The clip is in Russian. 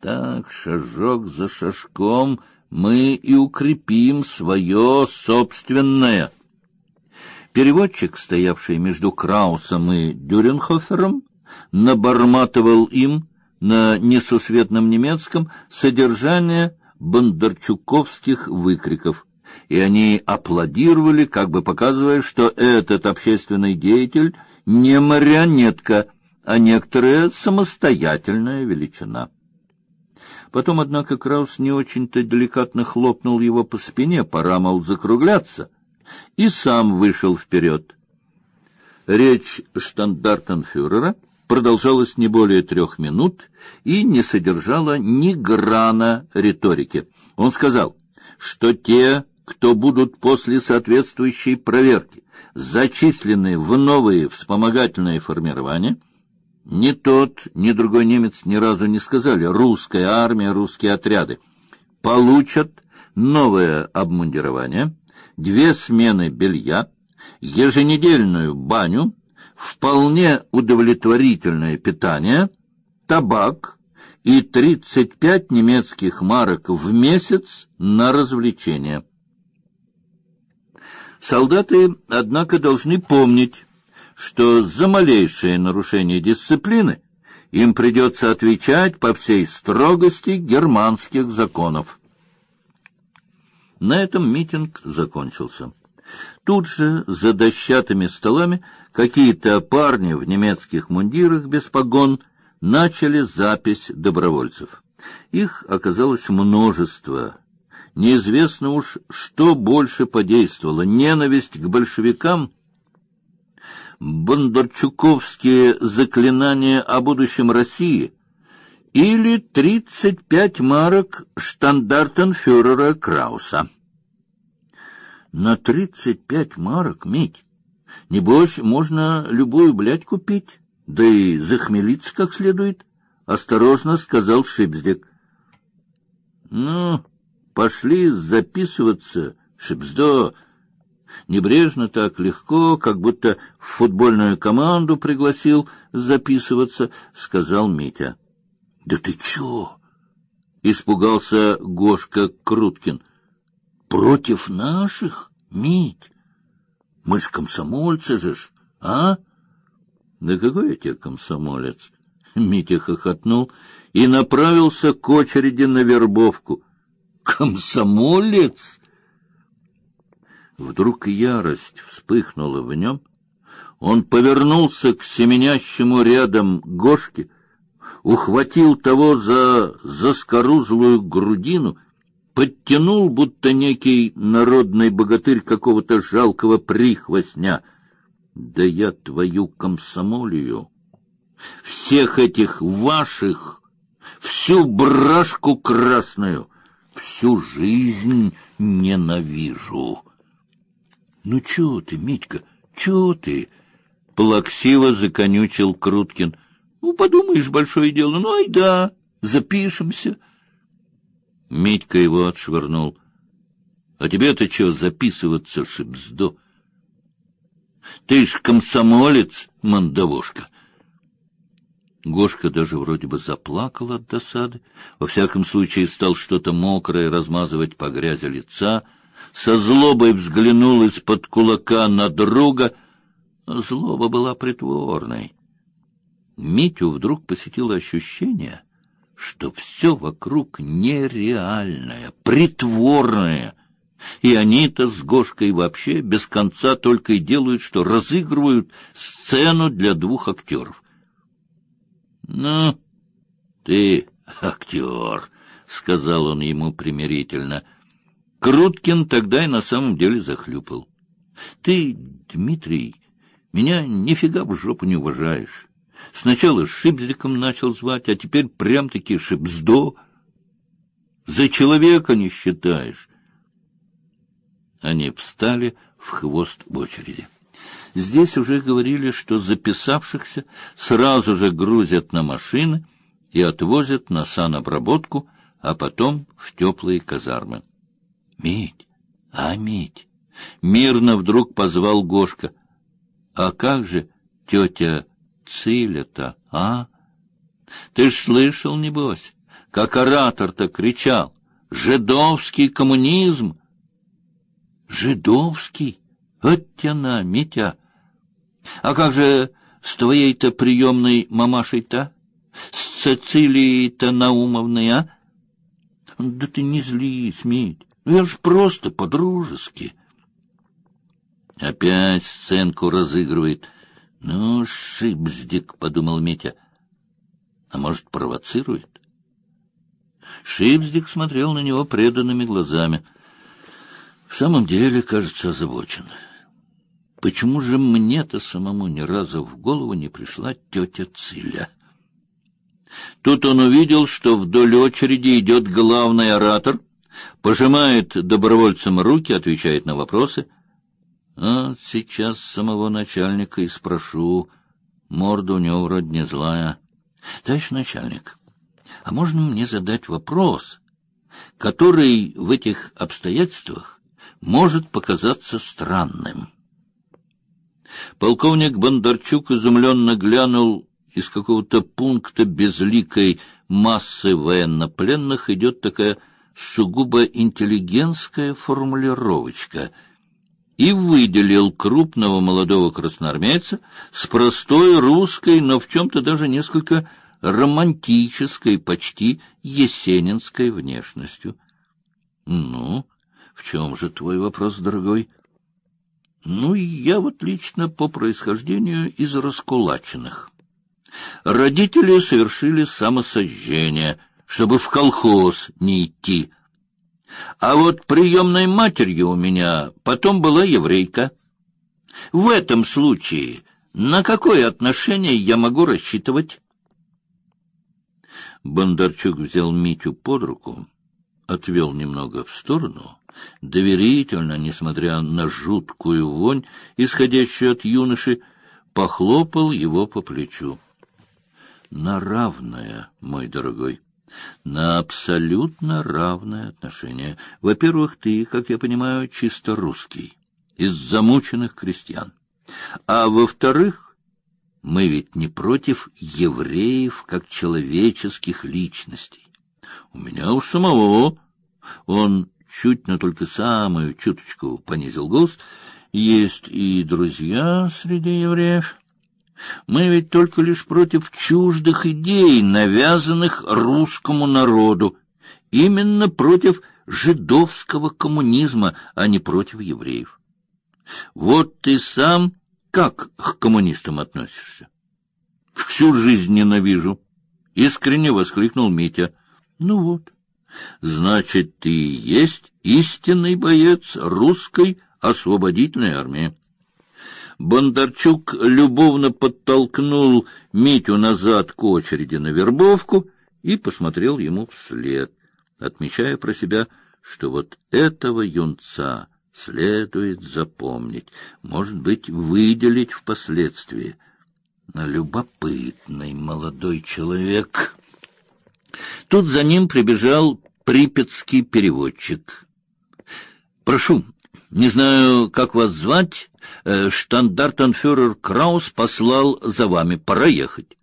Так, шажок за шажком мы и укрепим свое собственное. Переводчик, стоявший между Краусом и Дюренхофером, наборматывал им на несусветном немецком содержание бондарчуковских выкриков, и они аплодировали, как бы показывая, что этот общественный деятель не марионетка, а некоторая самостоятельная величина. Потом, однако, Краус не очень-то деликатно хлопнул его по спине, пора, мол, закругляться, и сам вышел вперед. Речь штандартенфюрера продолжалась не более трех минут и не содержала ни грана риторики. Он сказал, что те, кто будут после соответствующей проверки зачислены в новые вспомогательные формирования, ни тот, ни другой немец ни разу не сказали «русская армия, русские отряды». Получат новое обмундирование, две смены белья, еженедельную баню, вполне удовлетворительное питание, табак и 35 немецких марок в месяц на развлечения. Солдаты, однако, должны помнить, что за малейшее нарушение дисциплины им придется отвечать по всей строгости германских законов. На этом митинг закончился. Тут же за дощатыми столами какие-то парни в немецких мундирах без погон начали запись добровольцев. Их оказалось множество. Неизвестно уж, что больше подействовало: ненависть к большевикам бондарчуковские заклинания о будущем России или тридцать пять марок штандартенфюрера Крауса. На тридцать пять марок, Мить, небось, можно любую блядь купить, да и захмелиться как следует, — осторожно сказал Шипздик. — Ну, пошли записываться, Шипздо, — Небрежно так легко, как будто в футбольную команду пригласил записываться, сказал Митя. Да ты чё? испугался Гошка Круткин. Против наших, Мить? Мы ж комсомольцы же ж, а? Да какой я тебе комсомолец? Митя хохотнул и направился к очереди на вербовку. Комсомолец? Вдруг ярость вспыхнула в нем. Он повернулся к семенящему рядом Гошке, ухватил того за заскорузлую грудину, подтянул, будто некий народный богатырь какого-то жалкого прихвостня. Да я твою комсомолию, всех этих ваших, всю брашку красную, всю жизнь ненавижу. Ну чего ты, Митька, чего ты? Плаксиво законючил Круткин. Ну, подумаешь, большое дело. Ну, ай да, запишемся. Митька его отшвырнул. А тебе-то что записываться, шибздо? Ты ж комсомолец, мандавошка. Гошка даже вроде бы заплакал от досады. Во всяком случае, стал что-то мокрое размазывать по грязи лица — со злобой взглянул из-под кулака на друга. Злоба была притворной. Митю вдруг посетило ощущение, что все вокруг нереальное, притворное, и они-то с Гошкой вообще без конца только и делают, что разыгрывают сцену для двух актеров. — Ну, ты актер, — сказал он ему примирительно, — Круткин тогда и на самом деле захлюпал. Ты, Дмитрий, меня нифига в жопу не уважаешь. Сначала Шипздиком начал звать, а теперь прям-таки Шипздо. За человека не считаешь. Они встали в хвост очереди. Здесь уже говорили, что записавшихся сразу же грузят на машины и отвозят на санобработку, а потом в теплые казармы. Мить, а Мить? Мирно вдруг позвал Гошка. А как же тетя Циля-то, а? Ты ж слышал, небось, как оратор-то кричал «Жидовский коммунизм!» «Жидовский? Вот тяна, Митя! А как же с твоей-то приемной мамашей-то? С Цицилией-то Наумовной, а?» «Да ты не злись, Мить, я ж просто по-дружески». Опять сценку разыгрывает. «Ну, шибздик», — подумал Митя. «А может, провоцирует?» Шипздик смотрел на него преданными глазами. В самом деле, кажется, озабочен. Почему же мне-то самому ни разу в голову не пришла тетя Циля? Тут он увидел, что вдоль очереди идет главный оратор, пожимает добровольцам руки, отвечает на вопросы. А сейчас самого начальника и спрошу. Морда у него вроде не злая. Товарищ начальник, а можно мне задать вопрос, который в этих обстоятельствах может показаться странным? Полковник Бондарчук изумленно глянул из какого-то пункта безликой массы военнопленных идет такая сугубо интеллигентская формулировочка и выделил крупного молодого красноармейца с простой русской, но в чем-то даже несколько романтической, почти есенинской внешностью. Ну, в чем же твой вопрос, дорогой? Ну, я вот лично по происхождению из раскулаченных. Родители совершили самосожжение, чтобы в колхоз не идти. А вот приемной матерью у меня потом была еврейка. В этом случае на какое отношение я могу рассчитывать? Бондарчук взял Митю под руку, отвел немного в сторону, доверительно, несмотря на жуткую вонь, исходящую от юноши, похлопал его по плечу. На равное, мой дорогой, на абсолютно равное отношение. Во-первых, ты, как я понимаю, чисто русский, из замученных крестьян. А во-вторых, мы ведь не против евреев как человеческих личностей. У меня у самого он чуть, но только самую чуточку понизил голос. Есть и друзья среди евреев. Мы ведь только лишь против чуждых идей, навязанных русскому народу. Именно против жидовского коммунизма, а не против евреев. Вот ты сам как к коммунистам относишься? Всю жизнь ненавижу, искренне воскликнул Митя. Ну вот. Значит, ты и есть истинный боец русской освободительной армии. Бондарчук любовно подтолкнул Митю назад к очереди на вербовку и посмотрел ему вслед, отмечая про себя, что вот этого юнца следует запомнить, может быть, выделить впоследствии. Любопытный молодой человек. Тут за ним прибежал припятский переводчик. Прошу, не знаю, как вас звать, э, штандартенфюрер Краус послал за вами, пора ехать.